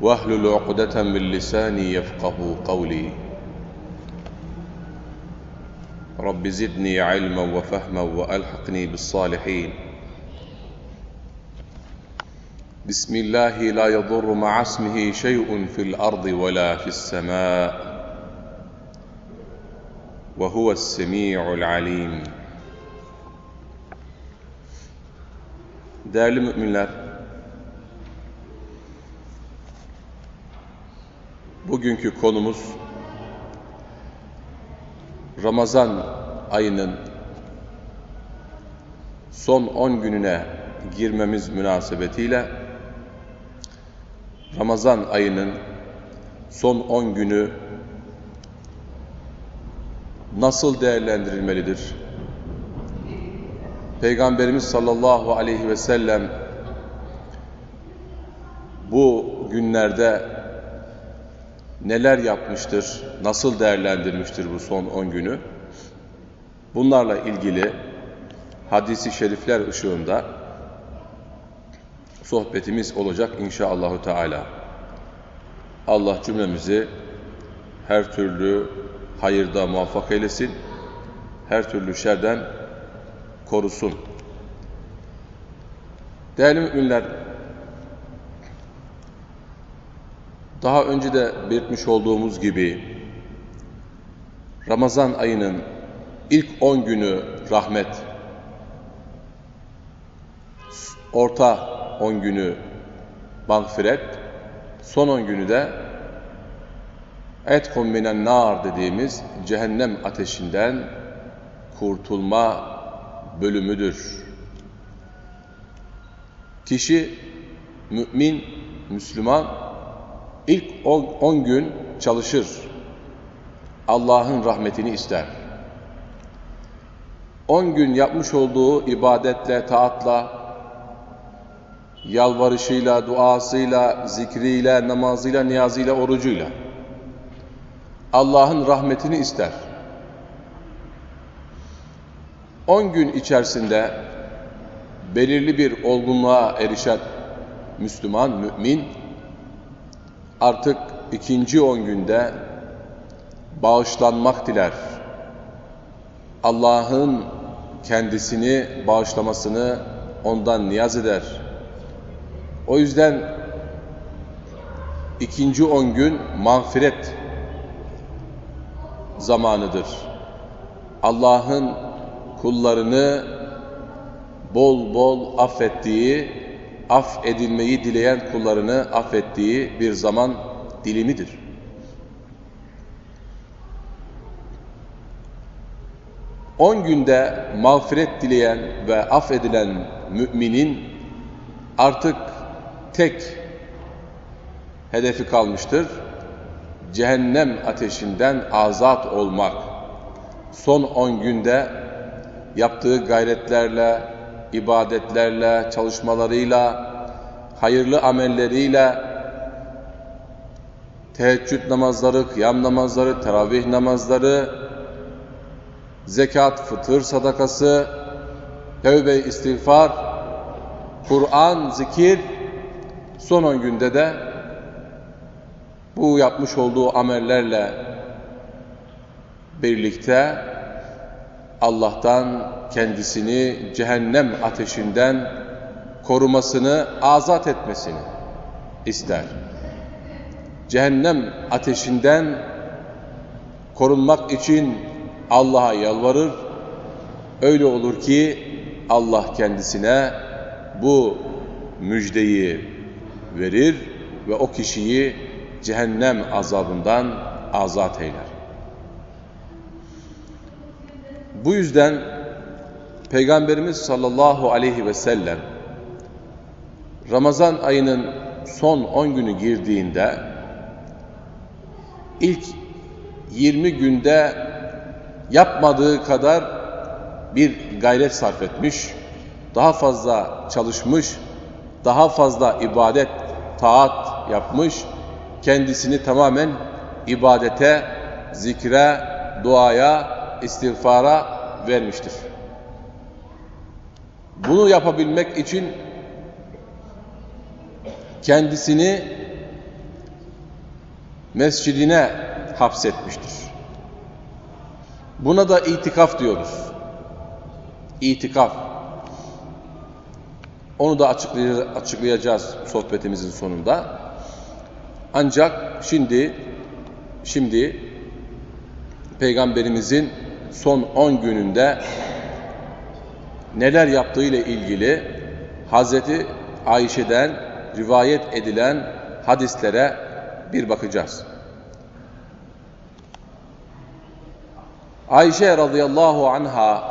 واحلل عقدة من لساني يفقه قولي. رب زدني علما وفهما وألحقني بالصالحين. بسم الله لا يضر مع اسمه شيء في الأرض ولا في السماء. وهو السميع العليم. Değerli müminler, bugünkü konumuz Ramazan ayının son 10 gününe girmemiz münasebetiyle Ramazan ayının son 10 günü nasıl değerlendirilmelidir? Peygamberimiz sallallahu aleyhi ve sellem bu günlerde neler yapmıştır, nasıl değerlendirmiştir bu son 10 günü? Bunlarla ilgili hadisi şerifler ışığında sohbetimiz olacak inşallahü teala. Allah cümlemizi her türlü hayırda muvaffak eylesin, her türlü şerden korusun. Değerli müminler, daha önce de belirtmiş olduğumuz gibi Ramazan ayının ilk 10 günü rahmet, orta 10 günü mağfiret, son 10 günü de etkum minen nar dediğimiz cehennem ateşinden kurtulma bölümüdür. Kişi mümin, Müslüman ilk 10 gün çalışır. Allah'ın rahmetini ister. 10 gün yapmış olduğu ibadetle, taatla, yalvarışıyla, duasıyla, zikriyle, namazıyla, niyazıyla, orucuyla Allah'ın rahmetini ister. 10 gün içerisinde belirli bir olgunluğa erişen Müslüman, mümin artık ikinci 10 günde bağışlanmak diler. Allah'ın kendisini bağışlamasını ondan niyaz eder. O yüzden ikinci 10 gün mağfiret zamanıdır. Allah'ın kullarını bol bol affettiği, af edilmeyi dileyen kullarını affettiği bir zaman dilimidir. On günde mağfiret dileyen ve affedilen müminin artık tek hedefi kalmıştır. Cehennem ateşinden azat olmak. Son on günde yaptığı gayretlerle, ibadetlerle, çalışmalarıyla, hayırlı amelleriyle, teheccüd namazları, kıyam namazları, teravih namazları, zekat, fıtır sadakası, tevbe istiğfar, Kur'an, zikir, son on günde de bu yapmış olduğu amellerle birlikte Allah'tan kendisini cehennem ateşinden korumasını, azat etmesini ister. Cehennem ateşinden korunmak için Allah'a yalvarır. Öyle olur ki Allah kendisine bu müjdeyi verir ve o kişiyi cehennem azabından azat eyler. Bu yüzden Peygamberimiz sallallahu aleyhi ve sellem Ramazan ayının son 10 günü girdiğinde ilk 20 günde yapmadığı kadar bir gayret sarf etmiş, daha fazla çalışmış, daha fazla ibadet, taat yapmış, kendisini tamamen ibadete, zikre, duaya, istiğfara vermiştir. Bunu yapabilmek için kendisini mescidine hapsetmiştir. Buna da itikaf diyoruz. İtikaf. Onu da açıklayacağız sohbetimizin sonunda. Ancak şimdi şimdi Peygamberimizin son 10 gününde neler yaptığı ile ilgili Hazreti Ayşe'den rivayet edilen hadislere bir bakacağız. Ayşe radıyallahu anha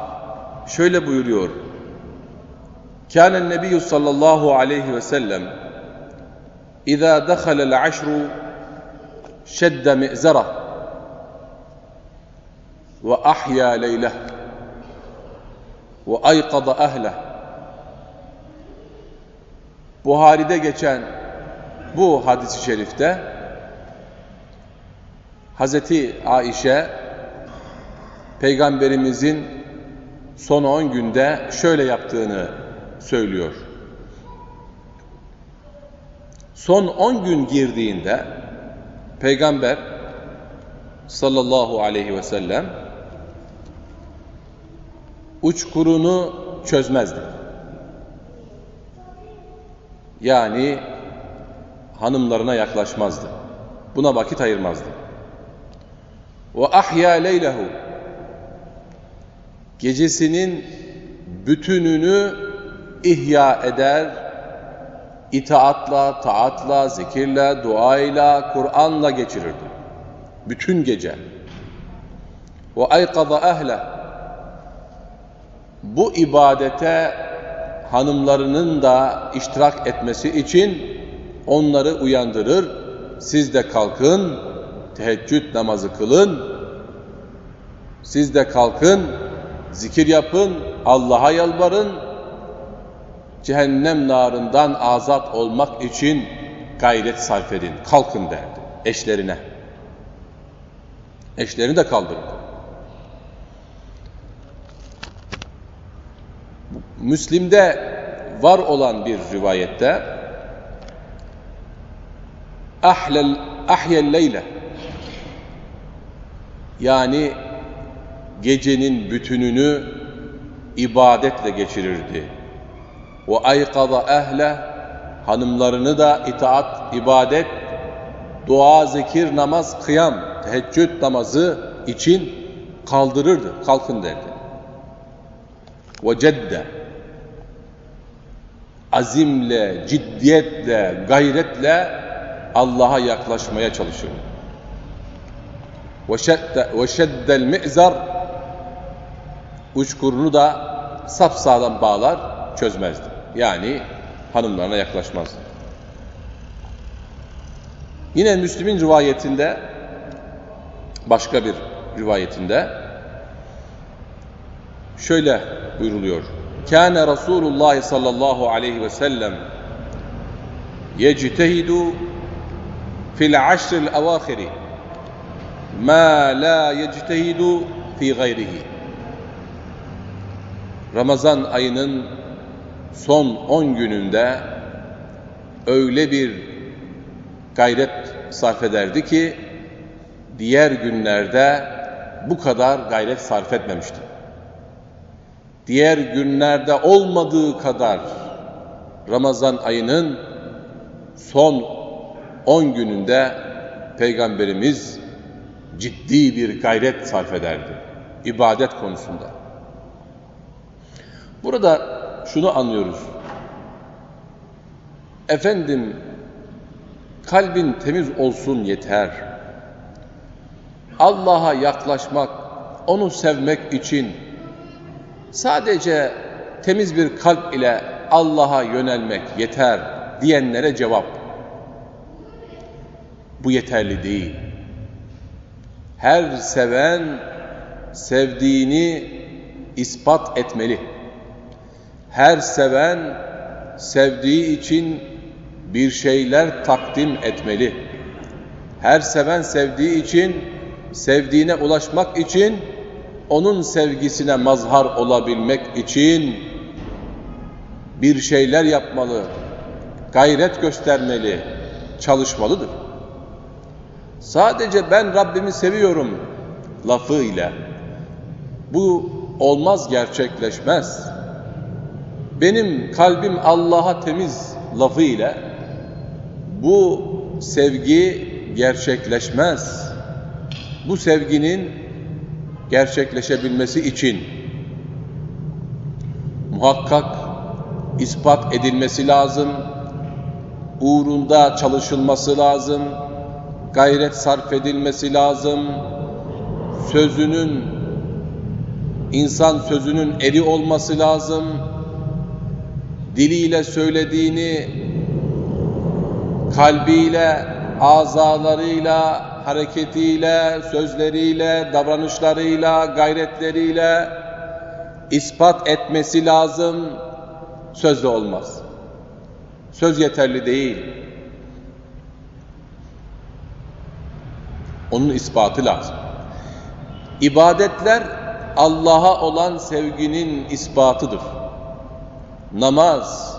şöyle buyuruyor. Kânen nebiyyü sallallahu aleyhi ve sellem İzâ dekhalel aşru şedde mi'zerah ahya leyleh ve aykada ehleh Buhari'de geçen bu hadis-i şerifte Hazreti Aişe Peygamberimizin son 10 günde şöyle yaptığını söylüyor. Son 10 gün girdiğinde Peygamber sallallahu aleyhi ve sellem uçkurunu çözmezdi. Yani hanımlarına yaklaşmazdı. Buna vakit ayırmazdı. Ve ahya leylehu gecesinin bütününü ihya eder, itaatla, taatla, zikirle, duayla, Kur'an'la geçirirdi. Bütün gece. Ve ayqaza ehle bu ibadete hanımlarının da iştirak etmesi için onları uyandırır. Siz de kalkın, teheccüd namazı kılın. Siz de kalkın, zikir yapın, Allah'a yalvarın. Cehennem narından azat olmak için gayret sarf edin. Kalkın derdi eşlerine. Eşlerini de kaldırın. Müslim'de var olan bir rivayette ahlel ahyel leyle yani gecenin bütününü ibadetle geçirirdi. Ve ayqada ehle hanımlarını da itaat, ibadet, dua, zikir, namaz, kıyam, teheccüd namazı için kaldırırdı. Kalkın derdi. Ve cedde azimle, ciddiyetle, gayretle Allah'a yaklaşmaya çalışır. Ve şeddel mi'zar uçkurunu da sapsağlam bağlar, çözmezdi. Yani hanımlarına yaklaşmazdı. Yine Müslim'in rivayetinde başka bir rivayetinde şöyle buyruluyor. Kâne Resulullah sallallahu aleyhi ve sellem yectehidu fil aşril evâhiri ma la yectehidu fi gayrihi. Ramazan ayının son 10 gününde öyle bir gayret sarf ederdi ki diğer günlerde bu kadar gayret sarf etmemişti diğer günlerde olmadığı kadar Ramazan ayının son 10 gününde Peygamberimiz ciddi bir gayret sarf ederdi. ibadet konusunda. Burada şunu anlıyoruz. Efendim kalbin temiz olsun yeter. Allah'a yaklaşmak, onu sevmek için sadece temiz bir kalp ile Allah'a yönelmek yeter diyenlere cevap. Bu yeterli değil. Her seven sevdiğini ispat etmeli. Her seven sevdiği için bir şeyler takdim etmeli. Her seven sevdiği için, sevdiğine ulaşmak için, onun sevgisine mazhar olabilmek için bir şeyler yapmalı, gayret göstermeli, çalışmalıdır. Sadece ben Rabbimi seviyorum lafı ile bu olmaz, gerçekleşmez. Benim kalbim Allah'a temiz lafı ile bu sevgi gerçekleşmez. Bu sevginin gerçekleşebilmesi için muhakkak ispat edilmesi lazım, uğrunda çalışılması lazım, gayret sarf edilmesi lazım, sözünün, insan sözünün eri olması lazım, diliyle söylediğini kalbiyle, azalarıyla, hareketiyle, sözleriyle, davranışlarıyla, gayretleriyle ispat etmesi lazım. Sözle olmaz. Söz yeterli değil. Onun ispatı lazım. İbadetler Allah'a olan sevginin ispatıdır. Namaz,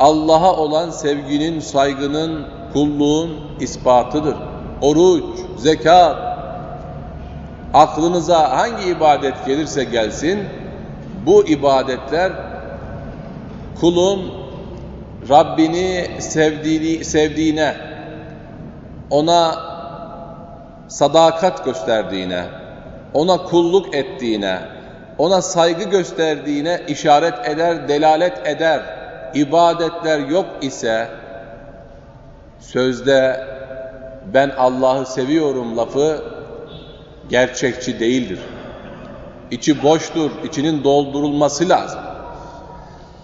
Allah'a olan sevginin, saygının, kulluğun ispatıdır. Oruç, zekat, aklınıza hangi ibadet gelirse gelsin, bu ibadetler kulun Rabbini sevdiği, sevdiğine, ona sadakat gösterdiğine, ona kulluk ettiğine, ona saygı gösterdiğine işaret eder, delalet eder. İbadetler yok ise sözde ben Allah'ı seviyorum lafı gerçekçi değildir. İçi boştur, içinin doldurulması lazım.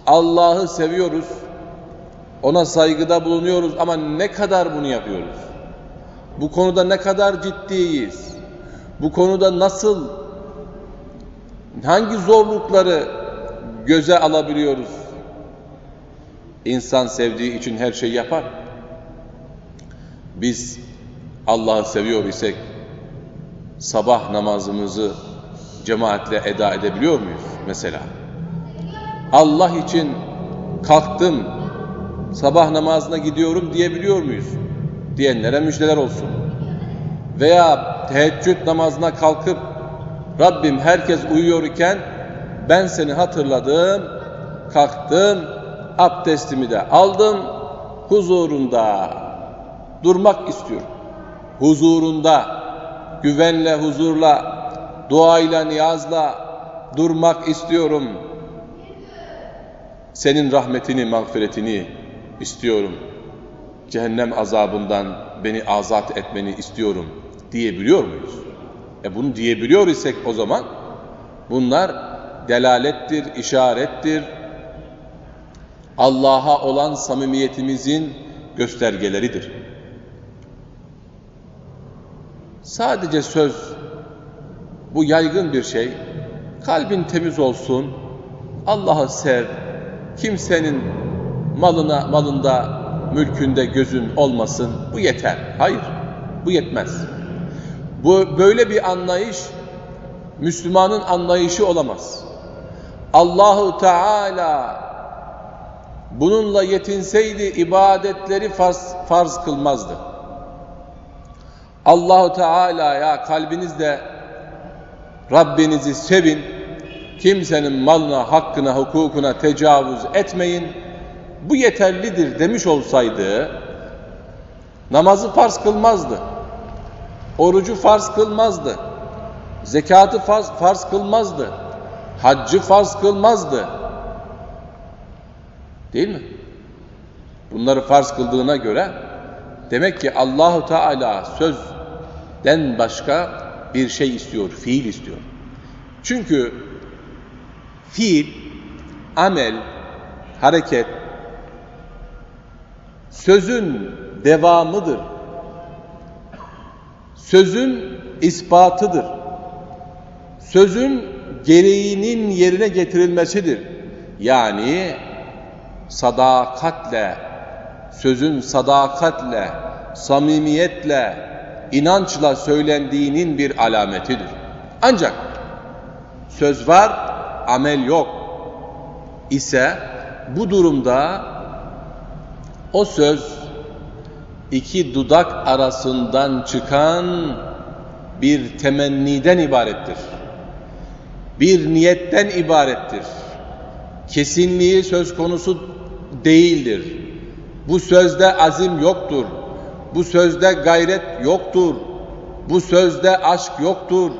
Allah'ı seviyoruz, ona saygıda bulunuyoruz ama ne kadar bunu yapıyoruz? Bu konuda ne kadar ciddiyiz? Bu konuda nasıl, hangi zorlukları göze alabiliyoruz? İnsan sevdiği için her şeyi yapar. Biz Allah'ı seviyor isek sabah namazımızı cemaatle eda edebiliyor muyuz mesela? Allah için kalktım, sabah namazına gidiyorum diyebiliyor muyuz? Diyenlere müjdeler olsun. Veya teheccüd namazına kalkıp Rabbim herkes uyuyor iken ben seni hatırladım, kalktım, abdestimi de aldım, huzurunda durmak istiyorum. Huzurunda, güvenle, huzurla, duayla, niyazla durmak istiyorum. Senin rahmetini, mağfiretini istiyorum. Cehennem azabından beni azat etmeni istiyorum diyebiliyor muyuz? E bunu diyebiliyor isek o zaman bunlar delalettir, işarettir. Allah'a olan samimiyetimizin göstergeleridir. Sadece söz bu yaygın bir şey. Kalbin temiz olsun. Allah'ı sev. Kimsenin malına, malında, mülkünde gözün olmasın. Bu yeter. Hayır. Bu yetmez. Bu böyle bir anlayış Müslümanın anlayışı olamaz. Allahu Teala bununla yetinseydi ibadetleri farz, farz kılmazdı. Allahu Teala'ya kalbinizde Rabbinizi sevin, kimsenin malına, hakkına, hukukuna tecavüz etmeyin, bu yeterlidir demiş olsaydı, namazı farz kılmazdı, orucu farz kılmazdı, zekatı farz, farz kılmazdı, haccı farz kılmazdı. Değil mi? Bunları farz kıldığına göre demek ki Allahu Teala sözden başka bir şey istiyor, fiil istiyor. Çünkü fiil, amel, hareket sözün devamıdır. Sözün ispatıdır. Sözün gereğinin yerine getirilmesidir. Yani sadakatle, sözün sadakatle, samimiyetle, inançla söylendiğinin bir alametidir. Ancak söz var, amel yok ise bu durumda o söz iki dudak arasından çıkan bir temenniden ibarettir. Bir niyetten ibarettir. Kesinliği söz konusu değildir. Bu sözde azim yoktur. Bu sözde gayret yoktur. Bu sözde aşk yoktur.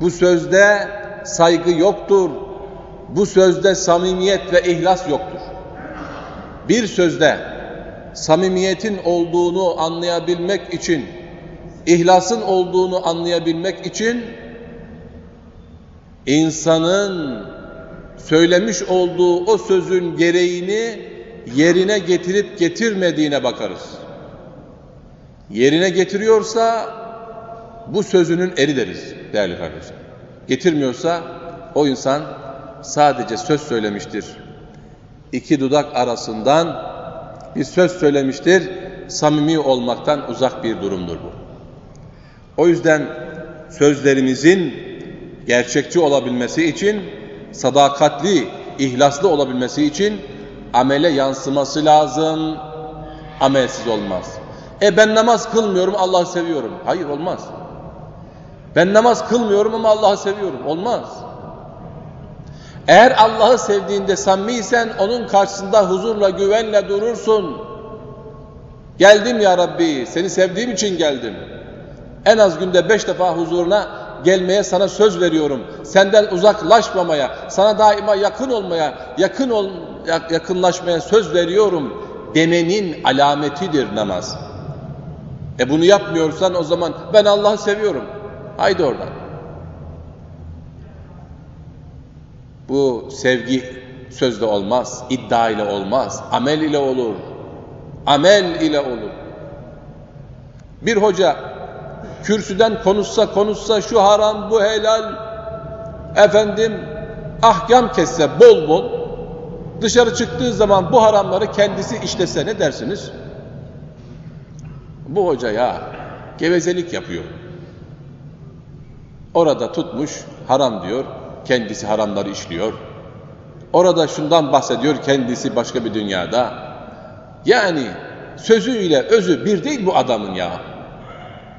Bu sözde saygı yoktur. Bu sözde samimiyet ve ihlas yoktur. Bir sözde samimiyetin olduğunu anlayabilmek için, ihlasın olduğunu anlayabilmek için insanın söylemiş olduğu o sözün gereğini yerine getirip getirmediğine bakarız. Yerine getiriyorsa bu sözünün eri deriz değerli kardeşler. Getirmiyorsa o insan sadece söz söylemiştir. İki dudak arasından bir söz söylemiştir. Samimi olmaktan uzak bir durumdur bu. O yüzden sözlerimizin gerçekçi olabilmesi için, sadakatli, ihlaslı olabilmesi için amele yansıması lazım. Amelsiz olmaz. E ben namaz kılmıyorum, Allah'ı seviyorum. Hayır olmaz. Ben namaz kılmıyorum ama Allah'ı seviyorum. Olmaz. Eğer Allah'ı sevdiğinde samimiysen onun karşısında huzurla, güvenle durursun. Geldim ya Rabbi, seni sevdiğim için geldim. En az günde beş defa huzuruna gelmeye sana söz veriyorum. Senden uzaklaşmamaya, sana daima yakın olmaya, yakın ol, yakınlaşmaya söz veriyorum demenin alametidir namaz. E bunu yapmıyorsan o zaman ben Allah'ı seviyorum. Haydi oradan. Bu sevgi sözde olmaz, iddia ile olmaz, amel ile olur. Amel ile olur. Bir hoca kürsüden konuşsa konuşsa şu haram bu helal efendim ahkam kesse bol bol dışarı çıktığı zaman bu haramları kendisi işlese ne dersiniz? Bu hoca ya gevezelik yapıyor. Orada tutmuş haram diyor, kendisi haramları işliyor. Orada şundan bahsediyor, kendisi başka bir dünyada. Yani sözüyle özü bir değil bu adamın ya.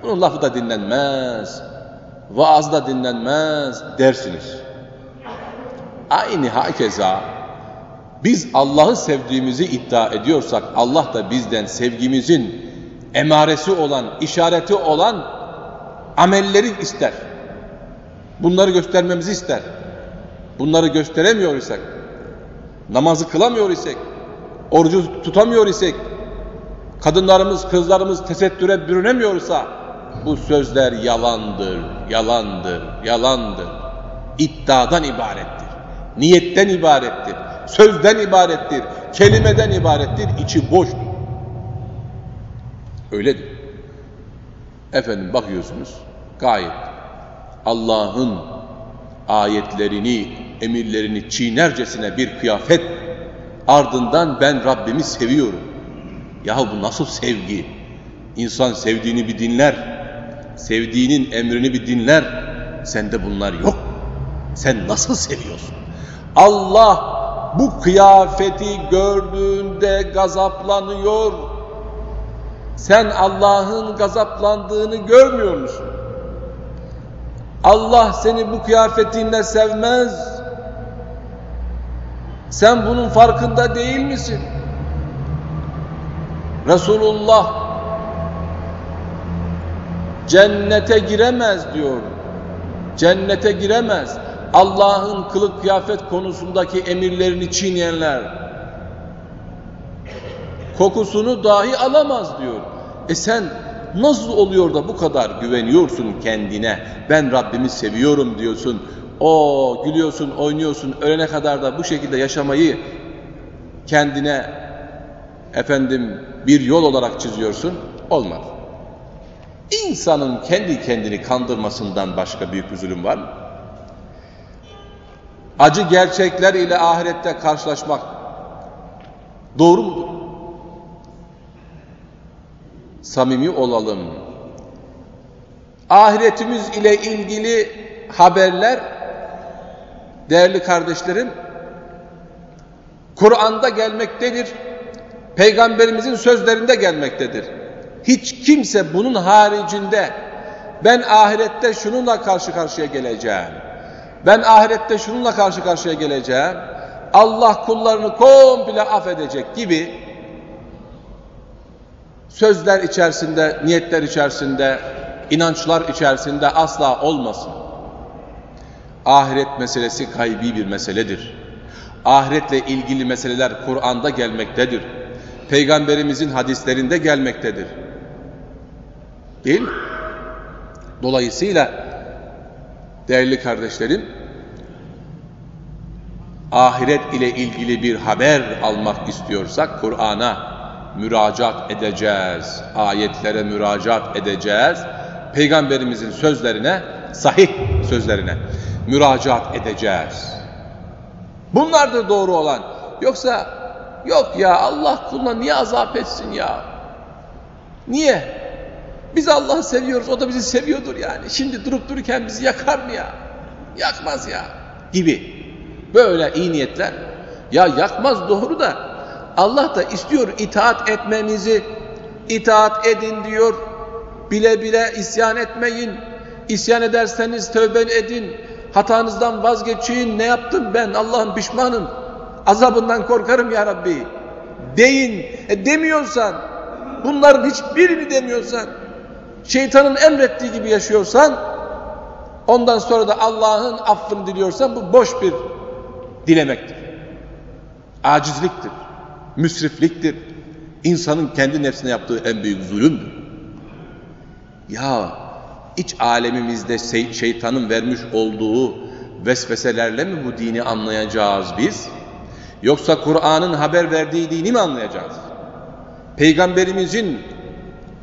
Bunun lafı da dinlenmez, vaaz da dinlenmez dersiniz. Aynı hakeza biz Allah'ı sevdiğimizi iddia ediyorsak Allah da bizden sevgimizin emaresi olan, işareti olan amelleri ister. Bunları göstermemizi ister. Bunları gösteremiyor isek, namazı kılamıyor isek, orucu tutamıyor isek, kadınlarımız, kızlarımız tesettüre bürünemiyorsa bu sözler yalandır, yalandır, yalandır. İddiadan ibarettir. Niyetten ibarettir. Sözden ibarettir. Kelimeden ibarettir. içi boştur. Öyledir. Efendim bakıyorsunuz gayet Allah'ın ayetlerini, emirlerini çiğnercesine bir kıyafet ardından ben Rabbimi seviyorum. Ya bu nasıl sevgi? İnsan sevdiğini bir dinler, sevdiğinin emrini bir dinler. Sende bunlar yok. Sen nasıl seviyorsun? Allah bu kıyafeti gördüğünde gazaplanıyor. Sen Allah'ın gazaplandığını görmüyor musun? Allah seni bu kıyafetinle sevmez. Sen bunun farkında değil misin? Resulullah cennete giremez diyor. Cennete giremez. Allah'ın kılık kıyafet konusundaki emirlerini çiğneyenler kokusunu dahi alamaz diyor. E sen nasıl oluyor da bu kadar güveniyorsun kendine? Ben Rabbimi seviyorum diyorsun. O gülüyorsun, oynuyorsun. Ölene kadar da bu şekilde yaşamayı kendine efendim bir yol olarak çiziyorsun. Olmaz. İnsanın kendi kendini kandırmasından başka büyük bir zulüm var mı? Acı gerçekler ile ahirette karşılaşmak doğru mudur? Samimi olalım. Ahiretimiz ile ilgili haberler değerli kardeşlerim Kur'an'da gelmektedir. Peygamberimizin sözlerinde gelmektedir. Hiç kimse bunun haricinde ben ahirette şununla karşı karşıya geleceğim. Ben ahirette şununla karşı karşıya geleceğim. Allah kullarını komple affedecek gibi sözler içerisinde, niyetler içerisinde, inançlar içerisinde asla olmasın. Ahiret meselesi gaybi bir meseledir. Ahiretle ilgili meseleler Kur'an'da gelmektedir. Peygamberimizin hadislerinde gelmektedir. Değil mi? Dolayısıyla değerli kardeşlerim ahiret ile ilgili bir haber almak istiyorsak Kur'an'a müracaat edeceğiz. Ayetlere müracaat edeceğiz. Peygamberimizin sözlerine, sahih sözlerine müracaat edeceğiz. Bunlardır doğru olan. Yoksa yok ya Allah kuluna niye azap etsin ya? Niye? Biz Allah'ı seviyoruz, o da bizi seviyordur yani. Şimdi durup dururken bizi yakar mı ya? Yakmaz ya. Gibi. Böyle iyi niyetler. Ya yakmaz doğru da Allah da istiyor itaat etmemizi. İtaat edin diyor. Bile bile isyan etmeyin. İsyan ederseniz tövbe edin. Hatanızdan vazgeçin. Ne yaptım ben? Allah'ım pişmanım. Azabından korkarım ya Rabbi. Deyin. E demiyorsan, bunların hiçbirini demiyorsan, şeytanın emrettiği gibi yaşıyorsan, ondan sonra da Allah'ın affını diliyorsan bu boş bir dilemektir. Acizliktir. Müsrifliktir. İnsanın kendi nefsine yaptığı en büyük zulümdür. Ya iç alemimizde şeytanın vermiş olduğu vesveselerle mi bu dini anlayacağız biz? Yoksa Kur'an'ın haber verdiği dini mi anlayacağız? Peygamberimizin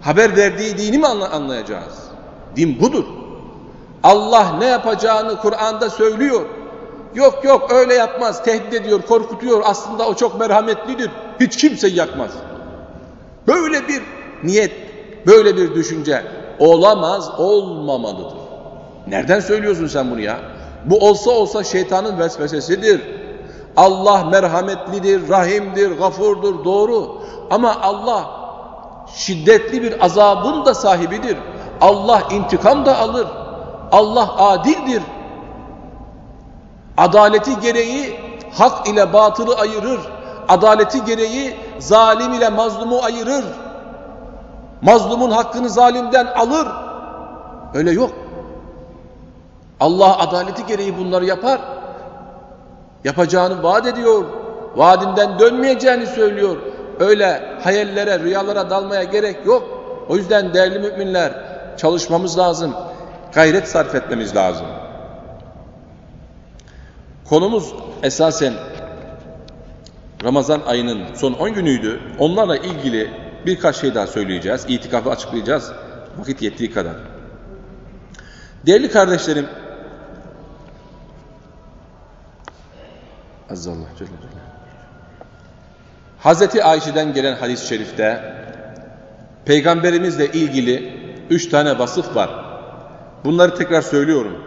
haber verdiği dini mi anlayacağız? Din budur. Allah ne yapacağını Kur'an'da söylüyor. Yok yok öyle yapmaz, tehdit ediyor, korkutuyor. Aslında o çok merhametlidir. Hiç kimseyi yakmaz. Böyle bir niyet, böyle bir düşünce olamaz, olmamalıdır. Nereden söylüyorsun sen bunu ya? Bu olsa olsa şeytanın vesvesesidir. Allah merhametlidir, rahimdir, gafurdur, doğru. Ama Allah şiddetli bir azabın da sahibidir. Allah intikam da alır. Allah adildir. Adaleti gereği hak ile batılı ayırır. Adaleti gereği zalim ile mazlumu ayırır. Mazlumun hakkını zalimden alır. Öyle yok. Allah adaleti gereği bunları yapar. Yapacağını vaat ediyor. Vaadinden dönmeyeceğini söylüyor. Öyle hayallere, rüyalara dalmaya gerek yok. O yüzden değerli müminler çalışmamız lazım. Gayret sarf etmemiz lazım. Konumuz esasen Ramazan ayının son 10 günüydü. Onlarla ilgili birkaç şey daha söyleyeceğiz. İtikafı açıklayacağız. Vakit yettiği kadar. Değerli kardeşlerim, Azzallah Celle Hazreti Ayşe'den gelen hadis-i şerifte Peygamberimizle ilgili üç tane vasıf var. Bunları tekrar söylüyorum.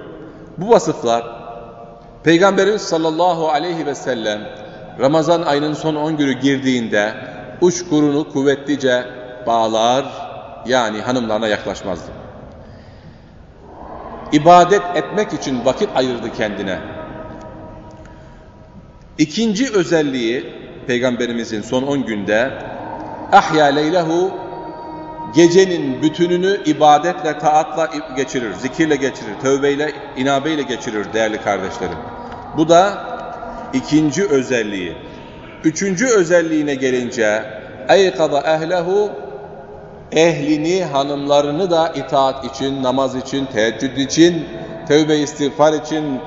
Bu vasıflar Peygamberimiz sallallahu aleyhi ve sellem Ramazan ayının son 10 günü girdiğinde uçkurunu kuvvetlice bağlar yani hanımlarına yaklaşmazdı. İbadet etmek için vakit ayırdı kendine. İkinci özelliği Peygamberimizin son 10 günde ahya leylehu gecenin bütününü ibadetle, taatla geçirir, zikirle geçirir, tövbeyle, inabeyle geçirir değerli kardeşlerim. Bu da ikinci özelliği. Üçüncü özelliğine gelince eykada ehlehu ehlini, hanımlarını da itaat için, namaz için, teheccüd için, tövbe istiğfar için,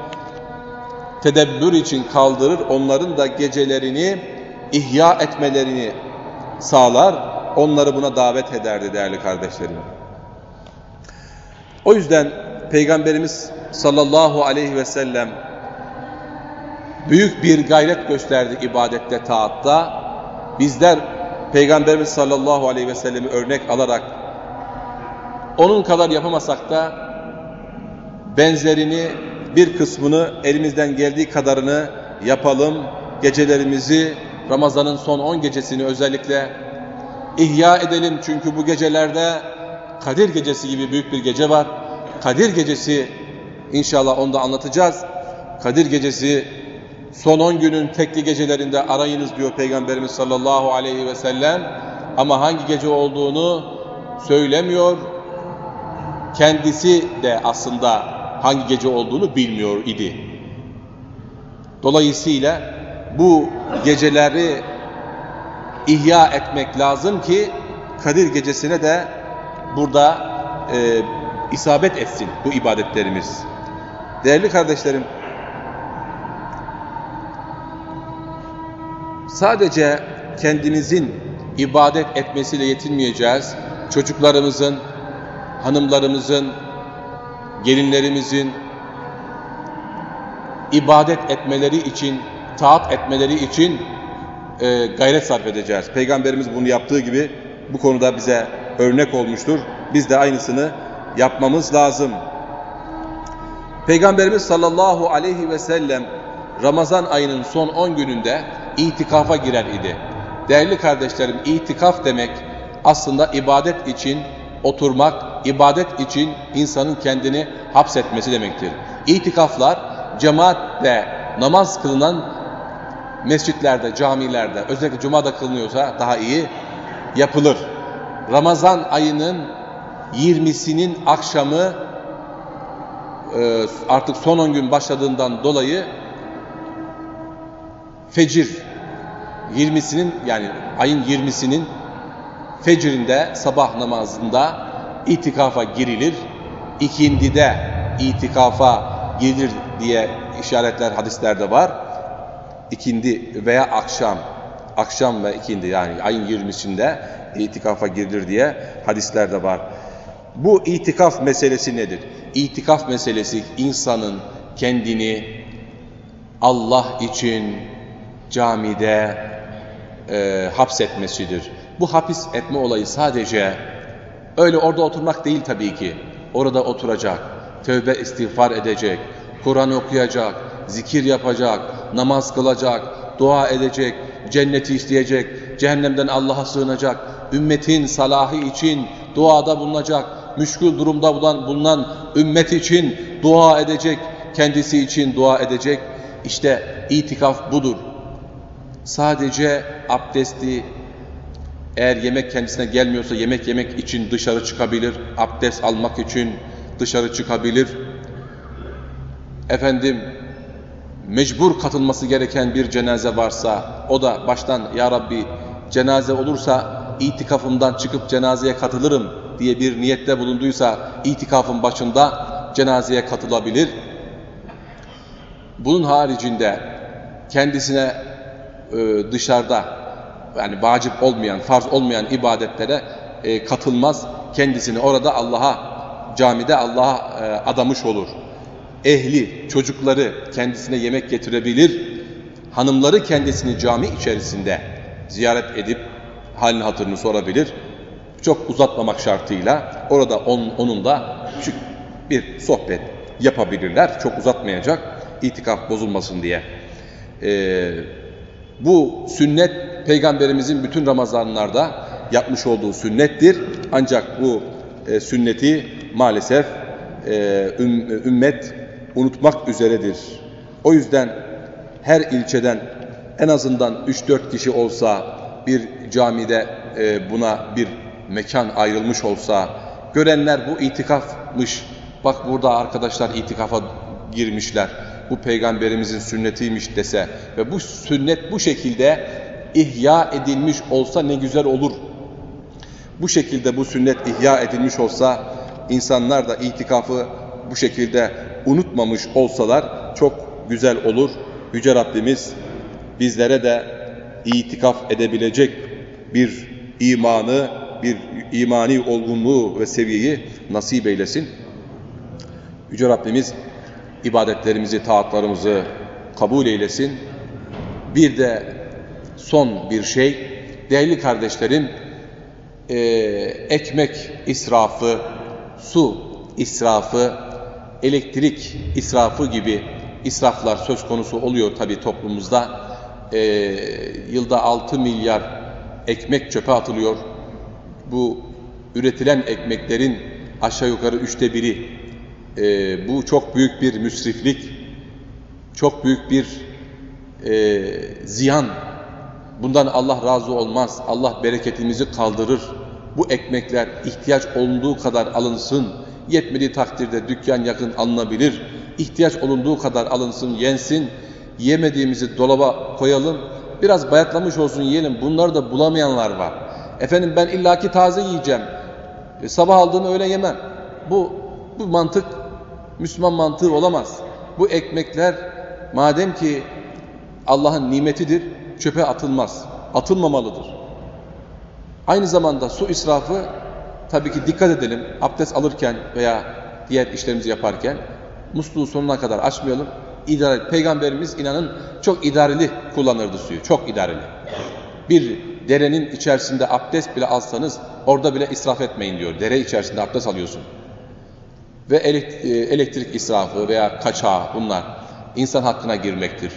tedebbür için kaldırır. Onların da gecelerini ihya etmelerini sağlar. Onları buna davet ederdi değerli kardeşlerim. O yüzden Peygamberimiz sallallahu aleyhi ve sellem büyük bir gayret gösterdi ibadette, taatta. Bizler Peygamberimiz sallallahu aleyhi ve sellemi örnek alarak onun kadar yapamasak da benzerini bir kısmını elimizden geldiği kadarını yapalım. Gecelerimizi Ramazan'ın son 10 gecesini özellikle ihya edelim. Çünkü bu gecelerde Kadir Gecesi gibi büyük bir gece var. Kadir Gecesi inşallah onu da anlatacağız. Kadir Gecesi son 10 günün tekli gecelerinde arayınız diyor Peygamberimiz sallallahu aleyhi ve sellem. Ama hangi gece olduğunu söylemiyor. Kendisi de aslında hangi gece olduğunu bilmiyor idi. Dolayısıyla bu geceleri ihya etmek lazım ki Kadir gecesine de burada e, isabet etsin bu ibadetlerimiz. Değerli kardeşlerim, sadece kendimizin ibadet etmesiyle yetinmeyeceğiz. Çocuklarımızın, hanımlarımızın, gelinlerimizin ibadet etmeleri için, taat etmeleri için e, gayret sarf edeceğiz. Peygamberimiz bunu yaptığı gibi bu konuda bize örnek olmuştur. Biz de aynısını yapmamız lazım. Peygamberimiz sallallahu aleyhi ve sellem Ramazan ayının son 10 gününde itikafa girer idi. Değerli kardeşlerim, itikaf demek aslında ibadet için oturmak, ibadet için insanın kendini hapsetmesi demektir. İtikaflar cemaatle namaz kılınan mescitlerde, camilerde, özellikle cumada kılınıyorsa daha iyi yapılır. Ramazan ayının 20'sinin akşamı e, artık son 10 gün başladığından dolayı fecir 20'sinin yani ayın 20'sinin fecirinde sabah namazında itikafa girilir. İkindide itikafa girilir diye işaretler hadislerde var. İkindi veya akşam, akşam ve ikindi yani ayın 20'sinde itikafa girilir diye hadislerde var. Bu itikaf meselesi nedir? İtikaf meselesi insanın kendini Allah için camide e, hapsetmesidir. Bu hapis etme olayı sadece öyle orada oturmak değil tabii ki. Orada oturacak, tövbe istiğfar edecek, Kur'an okuyacak, zikir yapacak, namaz kılacak, dua edecek, cenneti isteyecek, cehennemden Allah'a sığınacak, ümmetin salahı için duada bulunacak, müşkül durumda bulunan, bulunan ümmet için dua edecek, kendisi için dua edecek. İşte itikaf budur. Sadece abdesti eğer yemek kendisine gelmiyorsa yemek yemek için dışarı çıkabilir, abdest almak için dışarı çıkabilir. Efendim mecbur katılması gereken bir cenaze varsa o da baştan ya Rabbi cenaze olursa itikafımdan çıkıp cenazeye katılırım diye bir niyette bulunduysa itikafın başında cenazeye katılabilir. Bunun haricinde kendisine e, dışarıda yani vacip olmayan, farz olmayan ibadetlere e, katılmaz. Kendisini orada Allah'a, camide Allah'a e, adamış olur. Ehli, çocukları kendisine yemek getirebilir. Hanımları kendisini cami içerisinde ziyaret edip halini hatırını sorabilir. Çok uzatmamak şartıyla orada on, onunla küçük bir sohbet yapabilirler. Çok uzatmayacak itikaf bozulmasın diye. Ee, bu sünnet peygamberimizin bütün Ramazanlarda yapmış olduğu sünnettir. Ancak bu e, sünneti maalesef e, ümmet unutmak üzeredir. O yüzden her ilçeden en azından 3-4 kişi olsa bir camide e, buna bir mekan ayrılmış olsa görenler bu itikafmış. Bak burada arkadaşlar itikafa girmişler. Bu peygamberimizin sünnetiymiş dese ve bu sünnet bu şekilde ihya edilmiş olsa ne güzel olur. Bu şekilde bu sünnet ihya edilmiş olsa insanlar da itikafı bu şekilde unutmamış olsalar çok güzel olur. Yüce Rabbimiz bizlere de itikaf edebilecek bir imanı, bir imani olgunluğu ve seviyeyi nasip eylesin. Yüce Rabbimiz ibadetlerimizi, taatlarımızı kabul eylesin. Bir de son bir şey, değerli kardeşlerim, ekmek israfı, su israfı, elektrik israfı gibi israflar söz konusu oluyor tabi toplumumuzda. E, yılda 6 milyar ekmek çöpe atılıyor. Bu üretilen ekmeklerin aşağı yukarı üçte biri. E, bu çok büyük bir müsriflik, çok büyük bir e, ziyan. Bundan Allah razı olmaz. Allah bereketimizi kaldırır. Bu ekmekler ihtiyaç olduğu kadar alınsın. Yetmediği takdirde dükkan yakın alınabilir. İhtiyaç olunduğu kadar alınsın, yensin. Yemediğimizi dolaba koyalım. Biraz bayatlamış olsun yiyelim. Bunları da bulamayanlar var. Efendim ben illaki taze yiyeceğim. E, sabah aldığımı öyle yemem. Bu, bu mantık Müslüman mantığı olamaz. Bu ekmekler madem ki Allah'ın nimetidir, çöpe atılmaz. Atılmamalıdır. Aynı zamanda su israfı tabii ki dikkat edelim. Abdest alırken veya diğer işlerimizi yaparken musluğu sonuna kadar açmayalım. İdare, Peygamberimiz inanın çok idareli kullanırdı suyu. Çok idareli. Bir derenin içerisinde abdest bile alsanız orada bile israf etmeyin diyor. Dere içerisinde abdest alıyorsun. Ve e, elektrik israfı veya kaçağı bunlar insan hakkına girmektir.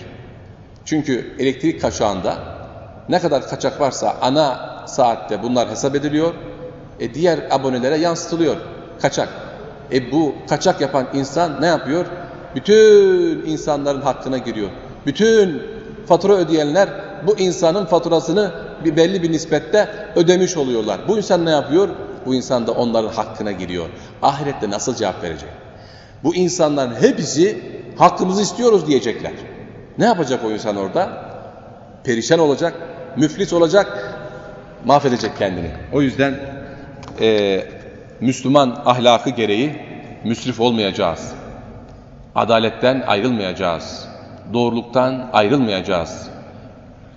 Çünkü elektrik kaçağında ne kadar kaçak varsa ana saatte bunlar hesap ediliyor. E diğer abonelere yansıtılıyor kaçak. E bu kaçak yapan insan ne yapıyor? Bütün insanların hakkına giriyor. Bütün fatura ödeyenler bu insanın faturasını bir belli bir nispette ödemiş oluyorlar. Bu insan ne yapıyor? Bu insan da onların hakkına giriyor. Ahirette nasıl cevap verecek? Bu insanların hepsi hakkımızı istiyoruz diyecekler. Ne yapacak o insan orada? Perişan olacak, müflis olacak, mahvedecek kendini. O yüzden e, Müslüman ahlakı gereği müsrif olmayacağız. Adaletten ayrılmayacağız. Doğruluktan ayrılmayacağız.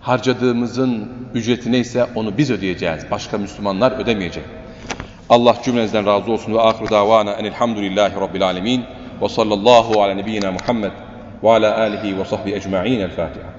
Harcadığımızın ücreti neyse onu biz ödeyeceğiz. Başka Müslümanlar ödemeyecek. Allah cümlenizden razı olsun ve ahir davana enelhamdülillahi rabbil alemin ve sallallahu ala nebiyyina Muhammed ve ala alihi ve sahbihi ecma'in. El Fatiha.